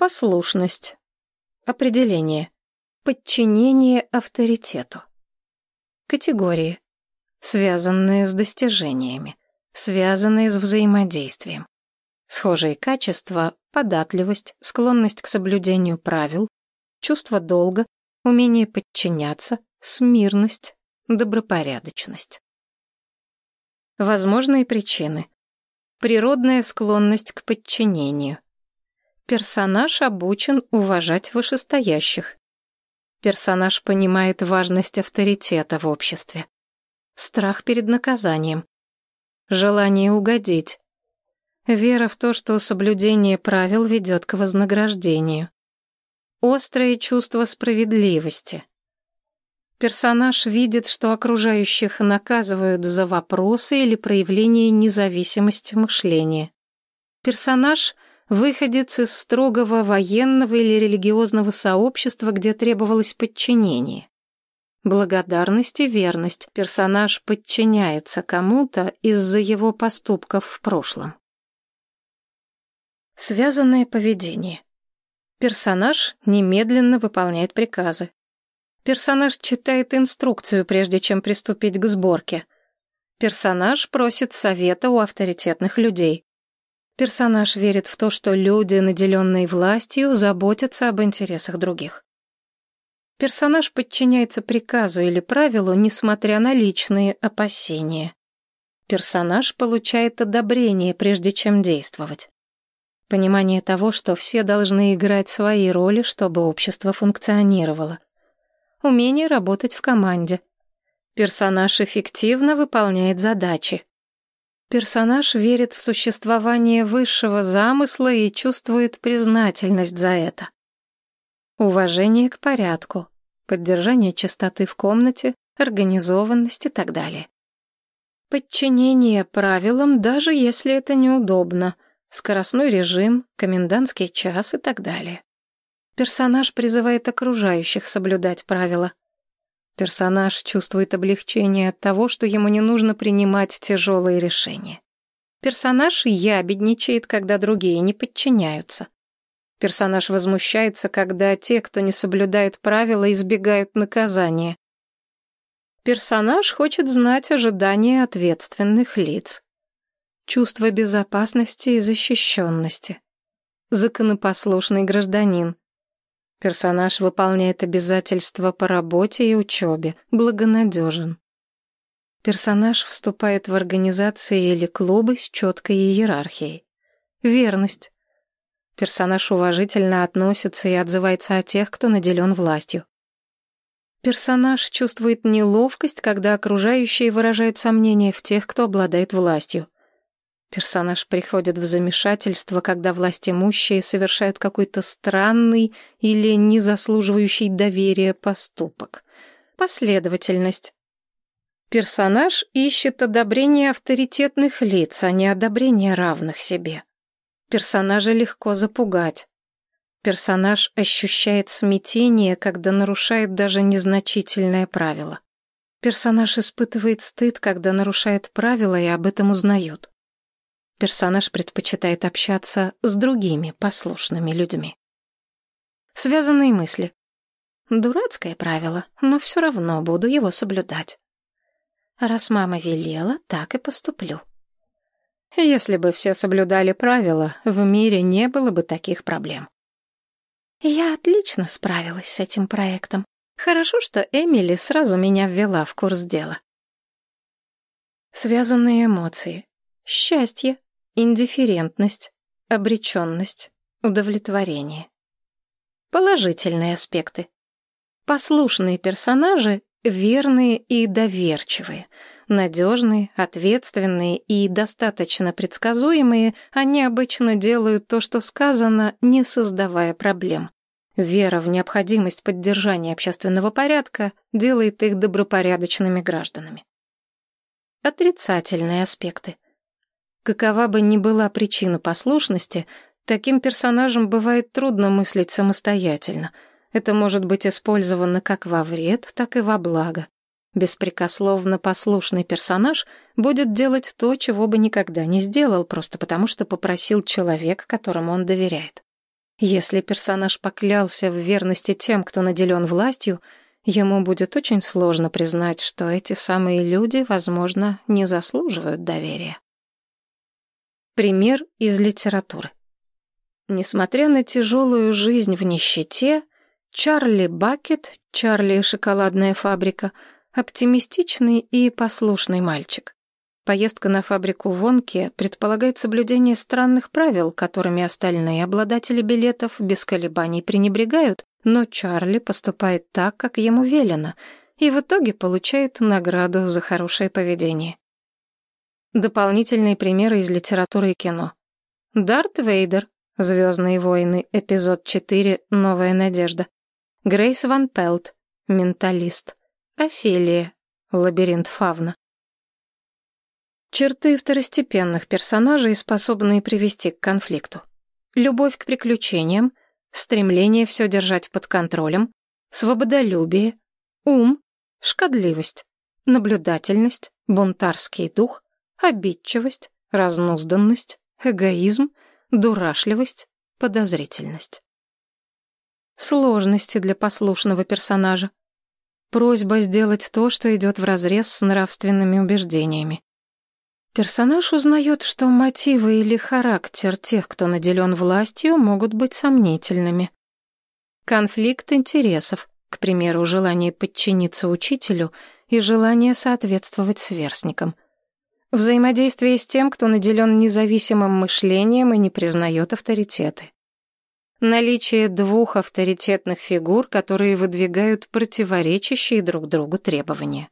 Послушность. Определение. Подчинение авторитету. Категории. Связанные с достижениями. Связанные с взаимодействием. Схожие качества — податливость, склонность к соблюдению правил, чувство долга, умение подчиняться, смирность, добропорядочность. Возможные причины. Природная склонность к подчинению. Персонаж обучен уважать вышестоящих. Персонаж понимает важность авторитета в обществе. Страх перед наказанием. Желание угодить. Вера в то, что соблюдение правил ведет к вознаграждению. Острое чувство справедливости. Персонаж видит, что окружающих наказывают за вопросы или проявление независимости мышления. Персонаж — выходец из строгого военного или религиозного сообщества, где требовалось подчинение. Благодарность и верность. Персонаж подчиняется кому-то из-за его поступков в прошлом. Связанное поведение. Персонаж немедленно выполняет приказы. Персонаж читает инструкцию, прежде чем приступить к сборке. Персонаж просит совета у авторитетных людей. Персонаж верит в то, что люди, наделенные властью, заботятся об интересах других. Персонаж подчиняется приказу или правилу, несмотря на личные опасения. Персонаж получает одобрение, прежде чем действовать. Понимание того, что все должны играть свои роли, чтобы общество функционировало. Умение работать в команде. Персонаж эффективно выполняет задачи. Персонаж верит в существование высшего замысла и чувствует признательность за это. Уважение к порядку, поддержание чистоты в комнате, организованность и так далее. Подчинение правилам, даже если это неудобно — скоростной режим, комендантский час и так далее. Персонаж призывает окружающих соблюдать правила. Персонаж чувствует облегчение от того, что ему не нужно принимать тяжелые решения. Персонаж ябедничает, когда другие не подчиняются. Персонаж возмущается, когда те, кто не соблюдает правила, избегают наказания. Персонаж хочет знать ожидания ответственных лиц чувство безопасности и защищенности. Законопослушный гражданин. Персонаж выполняет обязательства по работе и учебе, благонадежен. Персонаж вступает в организации или клубы с четкой иерархией. Верность. Персонаж уважительно относится и отзывается о тех, кто наделен властью. Персонаж чувствует неловкость, когда окружающие выражают сомнения в тех, кто обладает властью. Персонаж приходит в замешательство, когда властимущие совершают какой-то странный или не заслуживающий доверия поступок. Последовательность. Персонаж ищет одобрение авторитетных лиц, а не одобрение равных себе. Персонажа легко запугать. Персонаж ощущает смятение, когда нарушает даже незначительное правило. Персонаж испытывает стыд, когда нарушает правила и об этом узнают. Персонаж предпочитает общаться с другими послушными людьми. Связанные мысли. Дурацкое правило, но все равно буду его соблюдать. Раз мама велела, так и поступлю. Если бы все соблюдали правила, в мире не было бы таких проблем. Я отлично справилась с этим проектом. Хорошо, что Эмили сразу меня ввела в курс дела. Связанные эмоции. Счастье, индифферентность, обреченность, удовлетворение. Положительные аспекты. Послушные персонажи верные и доверчивые, надежные, ответственные и достаточно предсказуемые, они обычно делают то, что сказано, не создавая проблем. Вера в необходимость поддержания общественного порядка делает их добропорядочными гражданами. Отрицательные аспекты. Какова бы ни была причина послушности, таким персонажам бывает трудно мыслить самостоятельно. Это может быть использовано как во вред, так и во благо. Беспрекословно послушный персонаж будет делать то, чего бы никогда не сделал, просто потому что попросил человек, которому он доверяет. Если персонаж поклялся в верности тем, кто наделен властью, ему будет очень сложно признать, что эти самые люди, возможно, не заслуживают доверия. Пример из литературы. Несмотря на тяжелую жизнь в нищете, Чарли Бакет, Чарли шоколадная фабрика, оптимистичный и послушный мальчик. Поездка на фабрику Вонки предполагает соблюдение странных правил, которыми остальные обладатели билетов без колебаний пренебрегают, но Чарли поступает так, как ему велено, и в итоге получает награду за хорошее поведение. Дополнительные примеры из литературы и кино. Дарт Вейдер, «Звездные войны», эпизод 4, «Новая надежда». Грейс Ван Пелт, «Менталист». Офелия, «Лабиринт Фавна». Черты второстепенных персонажей, способные привести к конфликту. Любовь к приключениям, стремление все держать под контролем, свободолюбие, ум, шкодливость, наблюдательность, бунтарский дух, обидчивость, разнузданность, эгоизм, дурашливость, подозрительность. Сложности для послушного персонажа. Просьба сделать то, что идет вразрез с нравственными убеждениями. Персонаж узнает, что мотивы или характер тех, кто наделен властью, могут быть сомнительными. Конфликт интересов, к примеру, желание подчиниться учителю и желание соответствовать сверстникам. Взаимодействие с тем, кто наделен независимым мышлением и не признает авторитеты. Наличие двух авторитетных фигур, которые выдвигают противоречащие друг другу требования.